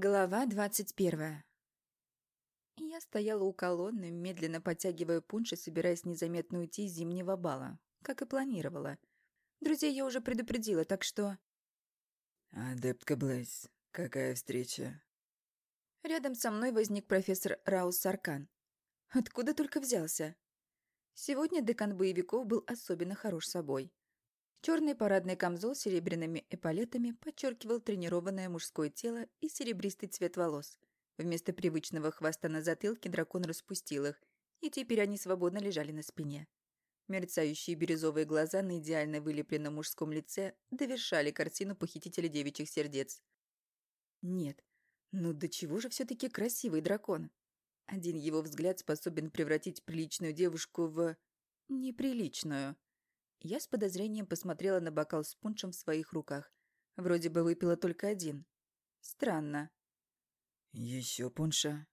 Глава двадцать первая. Я стояла у колонны, медленно подтягивая пунш и собираясь незаметно уйти из зимнего бала, как и планировала. Друзей я уже предупредила, так что... «Адептка Блейз, какая встреча?» Рядом со мной возник профессор Раус Саркан. Откуда только взялся? Сегодня декан боевиков был особенно хорош собой. Черный парадный камзол с серебряными эполетами подчеркивал тренированное мужское тело и серебристый цвет волос. Вместо привычного хвоста на затылке дракон распустил их, и теперь они свободно лежали на спине. Мерцающие бирюзовые глаза на идеально вылепленном мужском лице довершали картину похитителя девичьих сердец. Нет, ну до чего же все таки красивый дракон? Один его взгляд способен превратить приличную девушку в... неприличную. Я с подозрением посмотрела на бокал с пуншем в своих руках. Вроде бы выпила только один. Странно. Еще пунша?»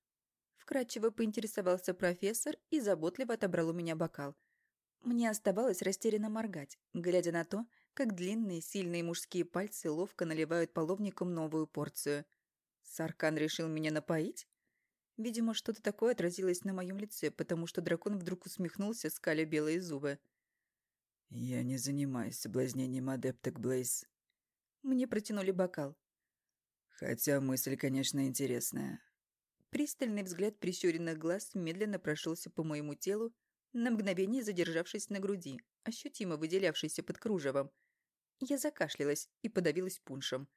Вкратчиво поинтересовался профессор и заботливо отобрал у меня бокал. Мне оставалось растерянно моргать, глядя на то, как длинные, сильные мужские пальцы ловко наливают половником новую порцию. Саркан решил меня напоить? Видимо, что-то такое отразилось на моем лице, потому что дракон вдруг усмехнулся, скаля белые зубы. «Я не занимаюсь соблазнением адепток, Блейз». Мне протянули бокал. Хотя мысль, конечно, интересная. Пристальный взгляд прищуренных глаз медленно прошелся по моему телу, на мгновение задержавшись на груди, ощутимо выделявшейся под кружевом. Я закашлялась и подавилась пуншем.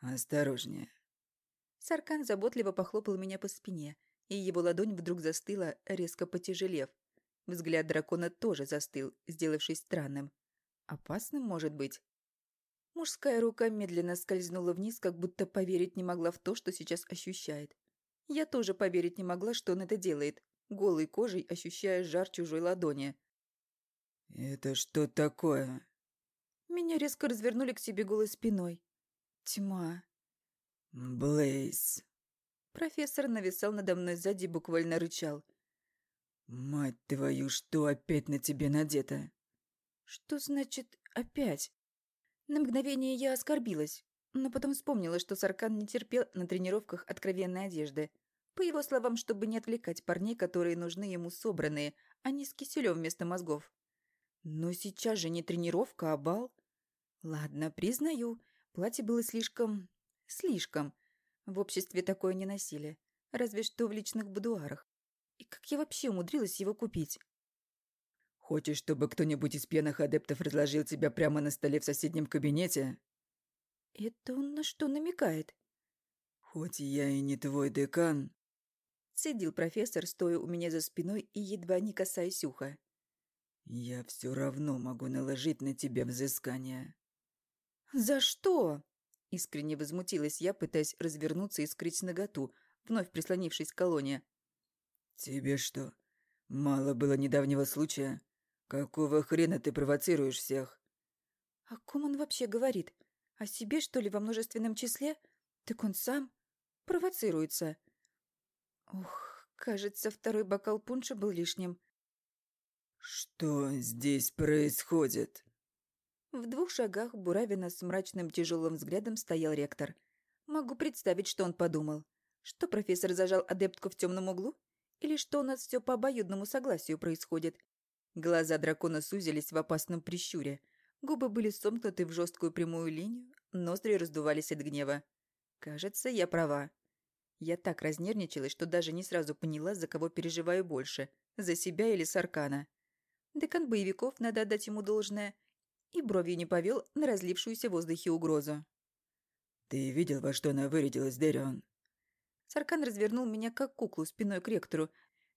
«Осторожнее». Саркан заботливо похлопал меня по спине, и его ладонь вдруг застыла, резко потяжелев. Взгляд дракона тоже застыл, сделавшись странным. Опасным, может быть? Мужская рука медленно скользнула вниз, как будто поверить не могла в то, что сейчас ощущает. Я тоже поверить не могла, что он это делает, голой кожей ощущая жар чужой ладони. «Это что такое?» Меня резко развернули к себе голой спиной. Тьма. «Блейз». Профессор нависал надо мной сзади и буквально рычал. «Мать твою, что опять на тебе надето?» «Что значит «опять»?» На мгновение я оскорбилась, но потом вспомнила, что Саркан не терпел на тренировках откровенной одежды. По его словам, чтобы не отвлекать парней, которые нужны ему собранные, а не с киселем вместо мозгов. Но сейчас же не тренировка, а бал. Ладно, признаю, платье было слишком... слишком. В обществе такое не носили, разве что в личных будуарах. Я вообще умудрилась его купить? «Хочешь, чтобы кто-нибудь из пьяных адептов разложил тебя прямо на столе в соседнем кабинете?» «Это он на что намекает?» «Хоть я и не твой декан...» Цедил профессор, стоя у меня за спиной и едва не касаясь уха. «Я все равно могу наложить на тебя взыскание». «За что?» Искренне возмутилась я, пытаясь развернуться и скрыть наготу, вновь прислонившись к колонне. «Тебе что, мало было недавнего случая? Какого хрена ты провоцируешь всех?» «О ком он вообще говорит? О себе, что ли, во множественном числе? Так он сам провоцируется». Ух, кажется, второй бокал пунша был лишним. «Что здесь происходит?» В двух шагах Буравина с мрачным тяжелым взглядом стоял ректор. Могу представить, что он подумал. Что профессор зажал адептку в темном углу? Или что у нас все по обоюдному согласию происходит? Глаза дракона сузились в опасном прищуре. Губы были сомкнуты в жесткую прямую линию, ноздри раздувались от гнева. Кажется, я права. Я так разнервничалась, что даже не сразу поняла, за кого переживаю больше – за себя или Саркана. Декан боевиков, надо отдать ему должное, и бровью не повел на разлившуюся в воздухе угрозу. «Ты видел, во что она вырядилась, Дэрион?» Саркан развернул меня как куклу спиной к ректору,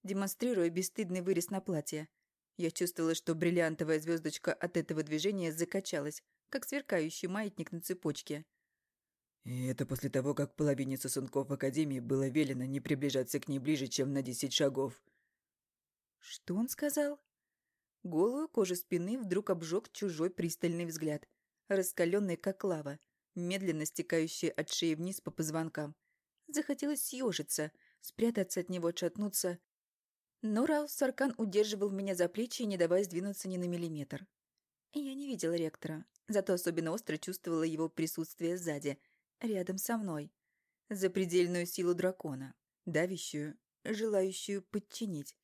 демонстрируя бесстыдный вырез на платье. Я чувствовала, что бриллиантовая звездочка от этого движения закачалась, как сверкающий маятник на цепочке. И это после того, как половине сосунков в Академии было велено не приближаться к ней ближе, чем на десять шагов. Что он сказал? Голую кожу спины вдруг обжег чужой пристальный взгляд, раскаленный как лава, медленно стекающий от шеи вниз по позвонкам. Захотелось съежиться, спрятаться от него, отшатнуться. Но Раус Саркан удерживал меня за плечи, не давая сдвинуться ни на миллиметр. Я не видела ректора, зато особенно остро чувствовала его присутствие сзади, рядом со мной. запредельную силу дракона, давящую, желающую подчинить,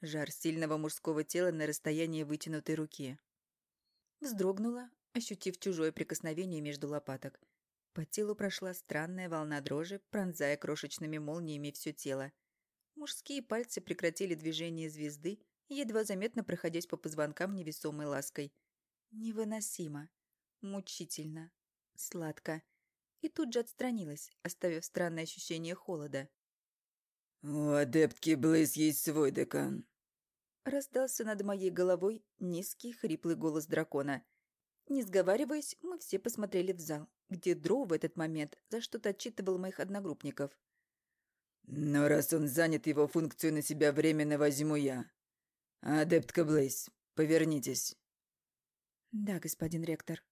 жар сильного мужского тела на расстоянии вытянутой руки. Вздрогнула, ощутив чужое прикосновение между лопаток. По телу прошла странная волна дрожи, пронзая крошечными молниями все тело. Мужские пальцы прекратили движение звезды, едва заметно проходясь по позвонкам невесомой лаской. Невыносимо. Мучительно. Сладко. И тут же отстранилась, оставив странное ощущение холода. «У адептки Блейз есть свой декан», Раздался над моей головой низкий хриплый голос дракона. Не сговариваясь, мы все посмотрели в зал, где Дроу в этот момент за что-то отчитывал моих одногруппников. «Но раз он занят, его функцию на себя временно возьму я. Адептка Блейз, повернитесь». «Да, господин ректор».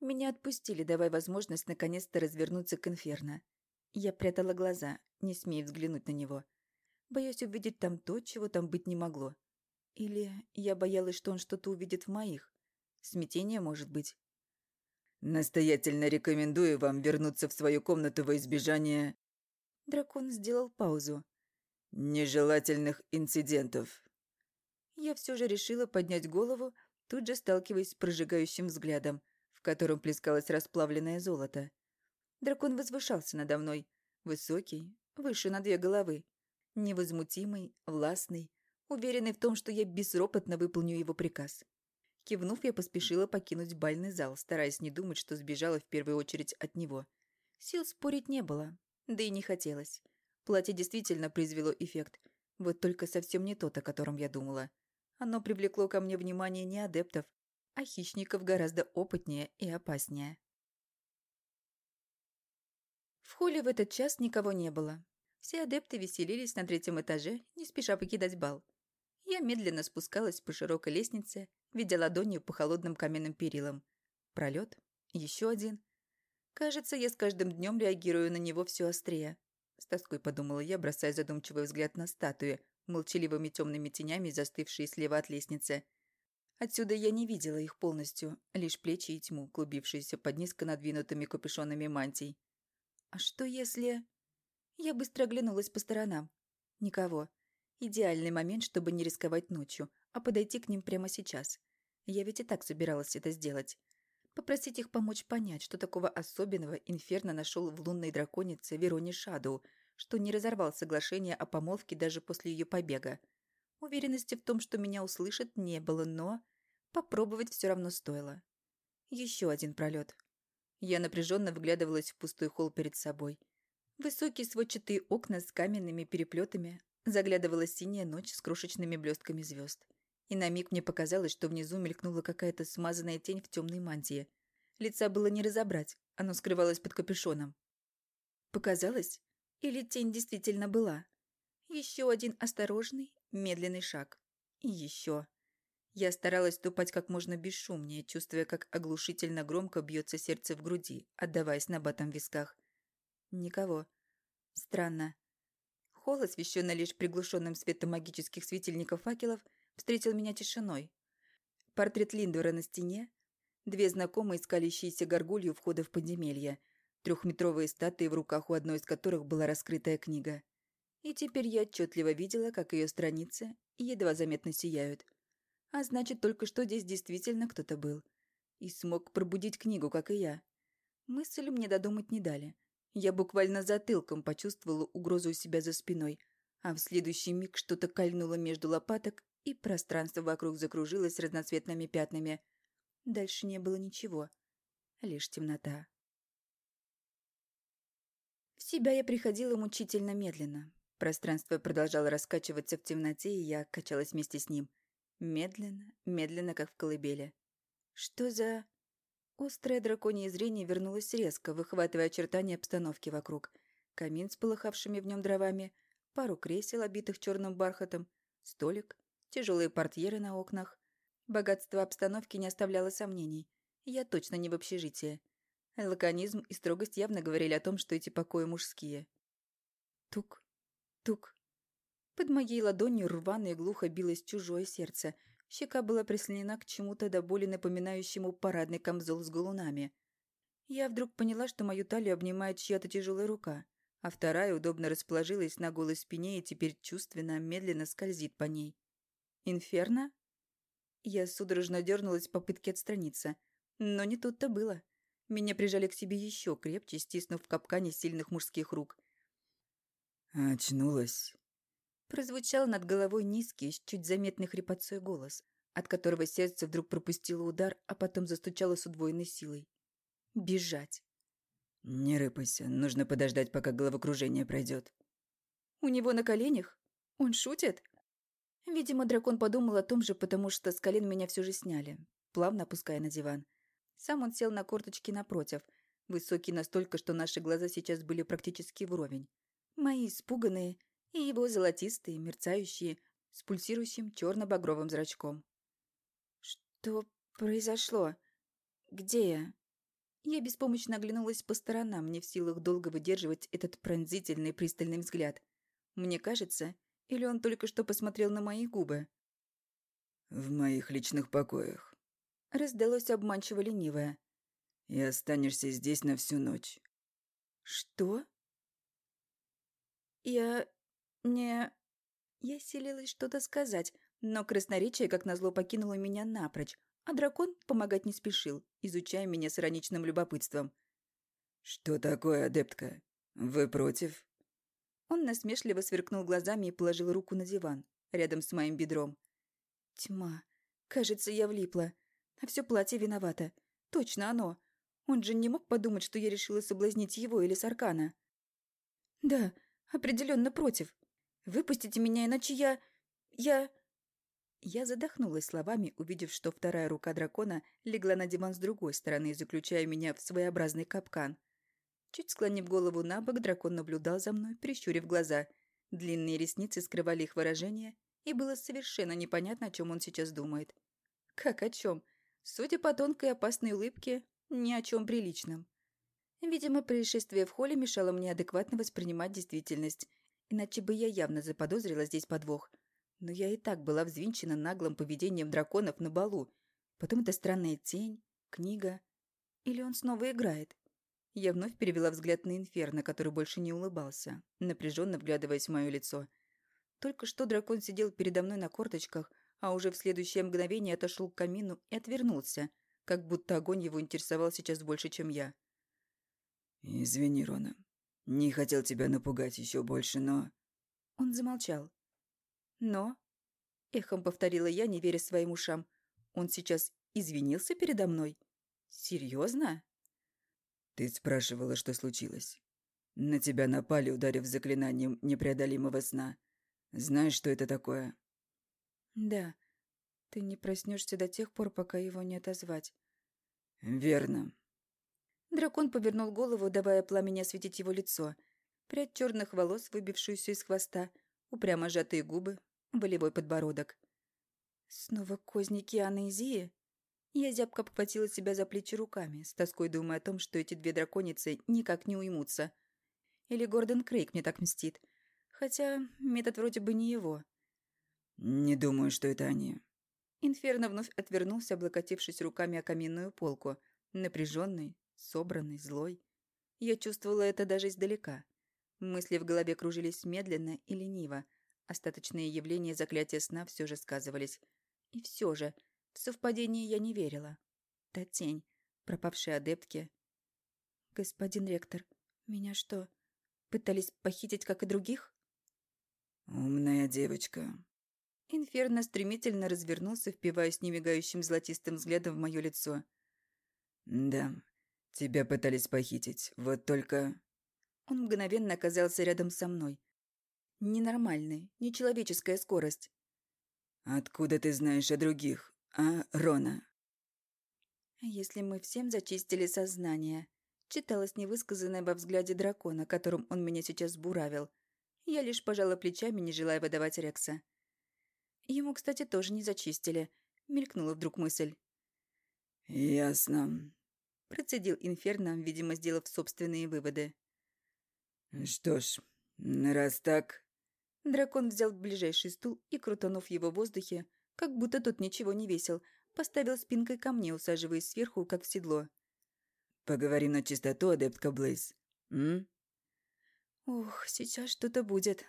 Меня отпустили, давая возможность наконец-то развернуться к инферно. Я прятала глаза, не смея взглянуть на него. Боюсь увидеть там то, чего там быть не могло. Или я боялась, что он что-то увидит в моих. Смятение, может быть. «Настоятельно рекомендую вам вернуться в свою комнату во избежание...» Дракон сделал паузу. «Нежелательных инцидентов». Я все же решила поднять голову, тут же сталкиваясь с прожигающим взглядом, в котором плескалось расплавленное золото. Дракон возвышался надо мной. Высокий, выше на две головы. Невозмутимый, властный, уверенный в том, что я безропотно выполню его приказ. Кивнув, я поспешила покинуть бальный зал, стараясь не думать, что сбежала в первую очередь от него. Сил спорить не было, да и не хотелось. Платье действительно произвело эффект, вот только совсем не тот, о котором я думала. Оно привлекло ко мне внимание не адептов, а хищников гораздо опытнее и опаснее. В холле в этот час никого не было. Все адепты веселились на третьем этаже, не спеша покидать бал. Я медленно спускалась по широкой лестнице, видя ладонью по холодным каменным перилам. Пролет, еще один. Кажется, я с каждым днем реагирую на него все острее. С тоской подумала я, бросая задумчивый взгляд на статуи, молчаливыми темными тенями, застывшие слева от лестницы. Отсюда я не видела их полностью, лишь плечи и тьму, клубившиеся под низко надвинутыми капюшонами мантий. А что если... Я быстро оглянулась по сторонам. Никого. Идеальный момент, чтобы не рисковать ночью, а подойти к ним прямо сейчас. Я ведь и так собиралась это сделать. Попросить их помочь понять, что такого особенного Инферно нашел в лунной драконице Вероне Шадоу, что не разорвал соглашение о помолвке даже после ее побега. Уверенности в том, что меня услышат, не было, но попробовать все равно стоило. Еще один пролет. Я напряженно вглядывалась в пустой холл перед собой. Высокие сводчатые окна с каменными переплетами, Заглядывала синяя ночь с крошечными блестками звезд. И на миг мне показалось, что внизу мелькнула какая-то смазанная тень в темной мантии. Лица было не разобрать, оно скрывалось под капюшоном. Показалось? Или тень действительно была? Еще один осторожный, медленный шаг. И еще. Я старалась ступать как можно бесшумнее, чувствуя, как оглушительно громко бьется сердце в груди, отдаваясь набатом в висках. Никого. Странно. Холл, освещенный лишь приглушенным светом магических светильников факелов, встретил меня тишиной. Портрет Линдора на стене, две знакомые скалящиеся горгульи у входа в подземелье, трехметровые статуи, в руках у одной из которых была раскрытая книга. И теперь я отчетливо видела, как ее страницы едва заметно сияют. А значит, только что здесь действительно кто-то был. И смог пробудить книгу, как и я. Мысль мне додумать не дали. Я буквально затылком почувствовала угрозу у себя за спиной, а в следующий миг что-то кольнуло между лопаток, и пространство вокруг закружилось разноцветными пятнами. Дальше не было ничего, лишь темнота. В себя я приходила мучительно медленно. Пространство продолжало раскачиваться в темноте, и я качалась вместе с ним. Медленно, медленно, как в колыбели. Что за... Острое драконье зрение вернулось резко, выхватывая очертания обстановки вокруг. Камин с полыхавшими в нем дровами, пару кресел, обитых черным бархатом, столик, тяжелые портьеры на окнах. Богатство обстановки не оставляло сомнений. Я точно не в общежитии. Лаконизм и строгость явно говорили о том, что эти покои мужские. Тук, тук. Под моей ладонью рвано и глухо билось чужое сердце — Щека была прислонена к чему-то до боли напоминающему парадный камзол с галунами. Я вдруг поняла, что мою талию обнимает чья-то тяжелая рука, а вторая удобно расположилась на голой спине и теперь чувственно, медленно скользит по ней. «Инферно?» Я судорожно дернулась в попытке отстраниться, но не тут-то было. Меня прижали к себе еще крепче, стиснув в капкане сильных мужских рук. «Очнулась?» Прозвучал над головой низкий, с чуть заметный хрипотцой голос, от которого сердце вдруг пропустило удар, а потом застучало с удвоенной силой. «Бежать!» «Не рыпайся, нужно подождать, пока головокружение пройдет. «У него на коленях? Он шутит?» Видимо, дракон подумал о том же, потому что с колен меня все же сняли, плавно опуская на диван. Сам он сел на корточки напротив, высокий настолько, что наши глаза сейчас были практически вровень. Мои испуганные и его золотистые, мерцающие, с пульсирующим черно-багровым зрачком. «Что произошло? Где я?» Я беспомощно оглянулась по сторонам, не в силах долго выдерживать этот пронзительный пристальный взгляд. Мне кажется, или он только что посмотрел на мои губы? «В моих личных покоях», — раздалось обманчиво ленивое. «И останешься здесь на всю ночь». «Что?» «Я... не...» Я селилась что-то сказать, но красноречие, как назло, покинуло меня напрочь, а дракон помогать не спешил, изучая меня с ироничным любопытством. «Что такое, адептка? Вы против?» Он насмешливо сверкнул глазами и положил руку на диван, рядом с моим бедром. Тьма. Кажется, я влипла. А все платье виновато. Точно оно. Он же не мог подумать, что я решила соблазнить его или Саркана. Да, определенно против. Выпустите меня, иначе я... я... Я задохнулась словами, увидев, что вторая рука дракона легла на диван с другой стороны, заключая меня в своеобразный капкан. Чуть склонив голову на бок, дракон наблюдал за мной, прищурив глаза. Длинные ресницы скрывали их выражение, и было совершенно непонятно, о чем он сейчас думает. Как о чем? Судя по тонкой опасной улыбке, ни о чем приличном. Видимо, происшествие в холле мешало мне адекватно воспринимать действительность, иначе бы я явно заподозрила здесь подвох – но я и так была взвинчена наглым поведением драконов на балу. Потом эта странная тень, книга. Или он снова играет? Я вновь перевела взгляд на Инферно, который больше не улыбался, напряженно вглядываясь в мое лицо. Только что дракон сидел передо мной на корточках, а уже в следующее мгновение отошел к камину и отвернулся, как будто огонь его интересовал сейчас больше, чем я. «Извини, Рона. Не хотел тебя напугать еще больше, но...» Он замолчал, но... Эхом повторила я, не веря своим ушам. Он сейчас извинился передо мной? Серьезно? Ты спрашивала, что случилось. На тебя напали, ударив заклинанием непреодолимого сна. Знаешь, что это такое? Да. Ты не проснешься до тех пор, пока его не отозвать. Верно. Дракон повернул голову, давая пламени осветить его лицо. Прядь черных волос, выбившуюся из хвоста, упрямо сжатые губы, волевой подбородок. Снова козни Кианы и Зии? Я зябко обхватила себя за плечи руками, с тоской думая о том, что эти две драконицы никак не уймутся. Или Гордон Крейг мне так мстит. Хотя метод вроде бы не его. «Не думаю, что это они». Инферно вновь отвернулся, облокотившись руками о каминную полку. Напряженный, собранный, злой. Я чувствовала это даже издалека. Мысли в голове кружились медленно и лениво, Остаточные явления заклятия сна все же сказывались. И все же, в совпадение я не верила. Та тень, пропавшие адептки. «Господин ректор, меня что, пытались похитить, как и других?» «Умная девочка». Инферно стремительно развернулся, впиваясь немигающим золотистым взглядом в мое лицо. «Да, тебя пытались похитить, вот только...» Он мгновенно оказался рядом со мной, Ненормальная, нечеловеческая скорость. «Откуда ты знаешь о других, а, Рона?» «Если мы всем зачистили сознание», читалось невысказанное во взгляде дракона, которым он меня сейчас буравил. Я лишь пожала плечами, не желая выдавать Рекса. Ему, кстати, тоже не зачистили. Мелькнула вдруг мысль. «Ясно», — процедил Инферно, видимо, сделав собственные выводы. «Что ж, раз так...» Дракон взял ближайший стул и, крутанув его в воздухе, как будто тот ничего не весил, поставил спинкой ко мне, усаживаясь сверху, как в седло. «Поговорим на чистоту, адептка Блейз. М?» Ух, сейчас что-то будет.